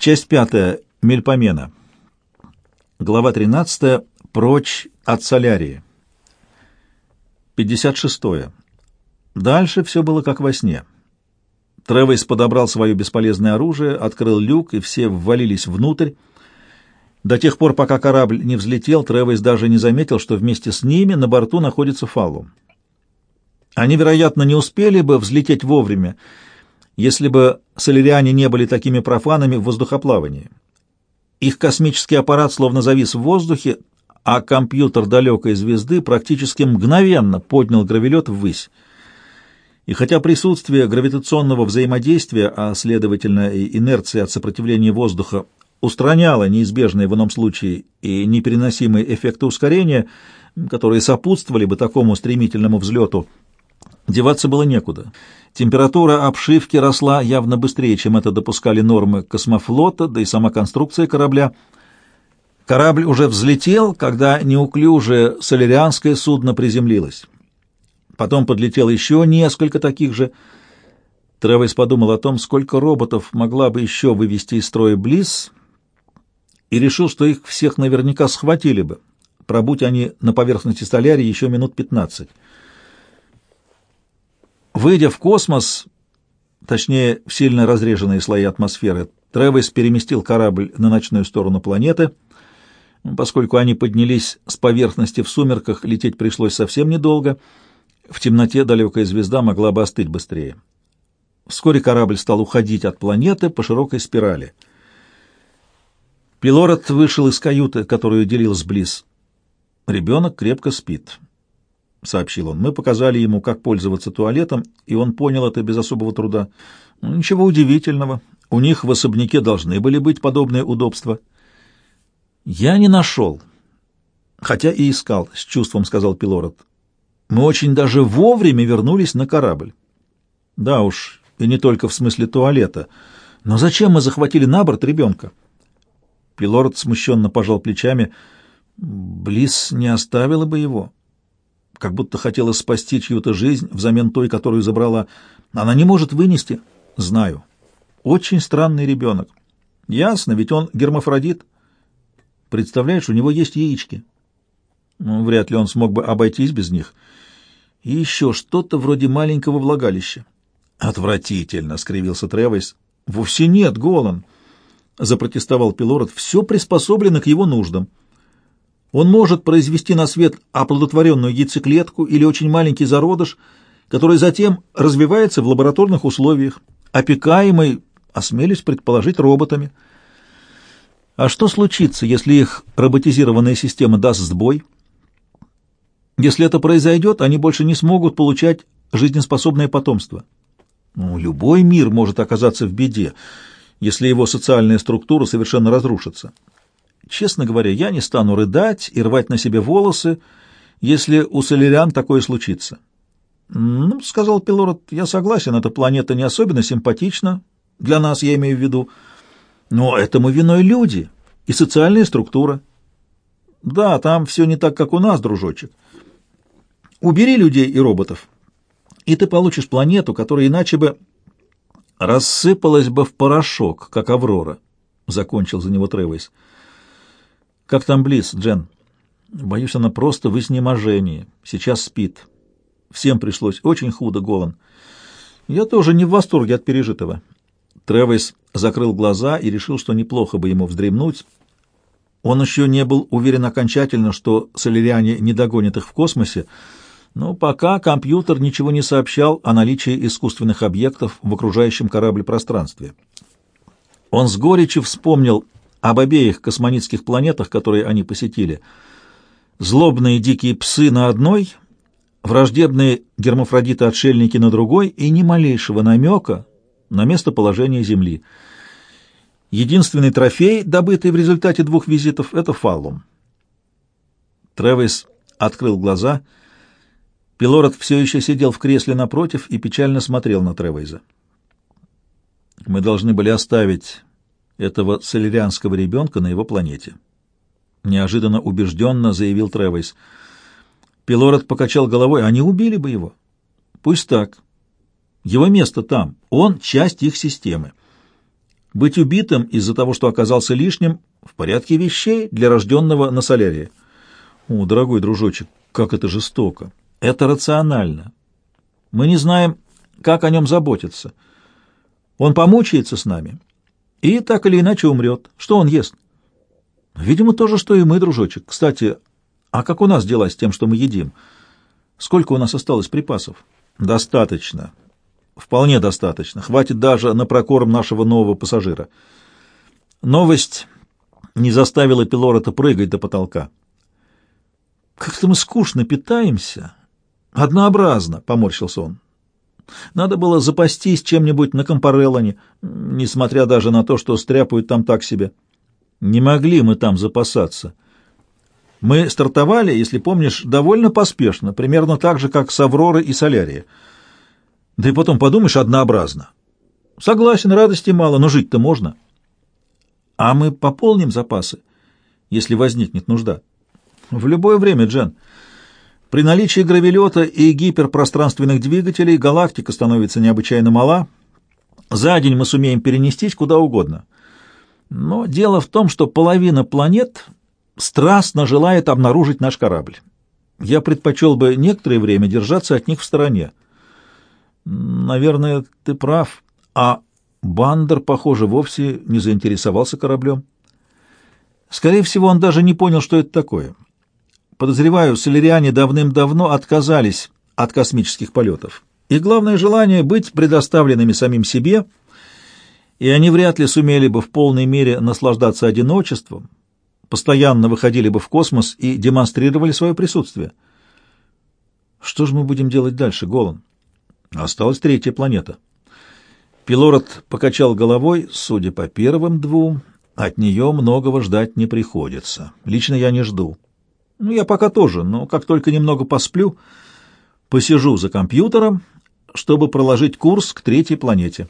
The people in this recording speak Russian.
Часть пятая. Мельпомена. Глава 13. Прочь от солярии. 56. Дальше все было как во сне. Тревейс подобрал свое бесполезное оружие, открыл люк, и все ввалились внутрь. До тех пор, пока корабль не взлетел, Тревейс даже не заметил, что вместе с ними на борту находится Фаллум. Они, вероятно, не успели бы взлететь вовремя, если бы соляриане не были такими профанами в воздухоплавании. Их космический аппарат словно завис в воздухе, а компьютер далекой звезды практически мгновенно поднял гравелет ввысь. И хотя присутствие гравитационного взаимодействия, а следовательно и инерции от сопротивления воздуха, устраняло неизбежные в ином случае и непереносимые эффекты ускорения, которые сопутствовали бы такому стремительному взлету, деваться было некуда. Температура обшивки росла явно быстрее, чем это допускали нормы космофлота, да и сама конструкция корабля. Корабль уже взлетел, когда неуклюжее солярианское судно приземлилось. Потом подлетело еще несколько таких же. Тревес подумал о том, сколько роботов могла бы еще вывести из строя Близ, и решил, что их всех наверняка схватили бы. Пробудь они на поверхности столярии еще минут пятнадцать. Выйдя в космос, точнее, в сильно разреженные слои атмосферы, Тревес переместил корабль на ночную сторону планеты. Поскольку они поднялись с поверхности в сумерках, лететь пришлось совсем недолго. В темноте далекая звезда могла бы остыть быстрее. Вскоре корабль стал уходить от планеты по широкой спирали. Пилород вышел из каюты, которую делил с Близ. Ребенок крепко спит. — сообщил он. «Мы показали ему, как пользоваться туалетом, и он понял это без особого труда. Ну, ничего удивительного. У них в особняке должны были быть подобные удобства». «Я не нашел, хотя и искал», — с чувством сказал Пилород. «Мы очень даже вовремя вернулись на корабль». «Да уж, и не только в смысле туалета. Но зачем мы захватили на борт ребенка?» Пилород смущенно пожал плечами. «Близ не оставила бы его» как будто хотела спасти чью-то жизнь взамен той, которую забрала. Она не может вынести. Знаю. Очень странный ребенок. Ясно, ведь он гермафродит. Представляешь, у него есть яички. Ну, вряд ли он смог бы обойтись без них. И еще что-то вроде маленького влагалища. Отвратительно, — скривился Тревойс. Вовсе нет, Голан, — запротестовал Пилород. Все приспособлено к его нуждам. Он может произвести на свет оплодотворенную яйцеклетку или очень маленький зародыш, который затем развивается в лабораторных условиях, опекаемый, осмелюсь предположить, роботами. А что случится, если их роботизированная система даст сбой? Если это произойдет, они больше не смогут получать жизнеспособное потомство. Ну, любой мир может оказаться в беде, если его социальная структура совершенно разрушится. Честно говоря, я не стану рыдать и рвать на себе волосы, если у соляриан такое случится. «Ну, — сказал Пилород, — я согласен, эта планета не особенно симпатична, для нас я имею в виду, но этому виной люди и социальная структура. Да, там все не так, как у нас, дружочек. Убери людей и роботов, и ты получишь планету, которая иначе бы рассыпалась бы в порошок, как Аврора, — закончил за него Тревейс. «Как там Близ, Джен?» «Боюсь, она просто в изнеможении. Сейчас спит. Всем пришлось очень худо, голан. Я тоже не в восторге от пережитого». Тревис закрыл глаза и решил, что неплохо бы ему вздремнуть. Он еще не был уверен окончательно, что соляриане не догонят их в космосе, но пока компьютер ничего не сообщал о наличии искусственных объектов в окружающем корабле пространстве. Он с горечью вспомнил об обеих космонитских планетах, которые они посетили. Злобные дикие псы на одной, враждебные гермафродиты-отшельники на другой и ни малейшего намека на местоположение Земли. Единственный трофей, добытый в результате двух визитов, — это фаллум. Тревис открыл глаза. Пилород все еще сидел в кресле напротив и печально смотрел на Тревейза. «Мы должны были оставить этого солерианского ребенка на его планете. Неожиданно убежденно заявил Тревойс. Пилород покачал головой. Они убили бы его. Пусть так. Его место там. Он часть их системы. Быть убитым из-за того, что оказался лишним, в порядке вещей для рожденного на солярии. О, дорогой дружочек, как это жестоко. Это рационально. Мы не знаем, как о нем заботиться. Он помучается с нами и так или иначе умрет. Что он ест? Видимо, то же, что и мы, дружочек. Кстати, а как у нас дела с тем, что мы едим? Сколько у нас осталось припасов? Достаточно. Вполне достаточно. Хватит даже на прокорм нашего нового пассажира. Новость не заставила Пилорота прыгать до потолка. «Как-то мы скучно питаемся. Однообразно», — поморщился он. «Надо было запастись чем-нибудь на Компареллоне, несмотря даже на то, что стряпают там так себе. Не могли мы там запасаться. Мы стартовали, если помнишь, довольно поспешно, примерно так же, как с Авроры и Солярия». Да и потом подумаешь, однообразно. Согласен, радости мало, но жить-то можно. А мы пополним запасы, если возникнет нужда. В любое время, Джен. При наличии гравелета и гиперпространственных двигателей галактика становится необычайно мала. За день мы сумеем перенестись куда угодно. Но дело в том, что половина планет страстно желает обнаружить наш корабль. Я предпочел бы некоторое время держаться от них в стороне. Наверное, ты прав. А Бандер, похоже, вовсе не заинтересовался кораблем. Скорее всего, он даже не понял, что это такое. Подозреваю, соляриане давным-давно отказались от космических полетов. Их главное желание — быть предоставленными самим себе, и они вряд ли сумели бы в полной мере наслаждаться одиночеством, постоянно выходили бы в космос и демонстрировали свое присутствие. Что же мы будем делать дальше, Голан? Осталась третья планета. Пилород покачал головой, судя по первым двум, от нее многого ждать не приходится. Лично я не жду. Ну, я пока тоже, но как только немного посплю, посижу за компьютером, чтобы проложить курс к третьей планете.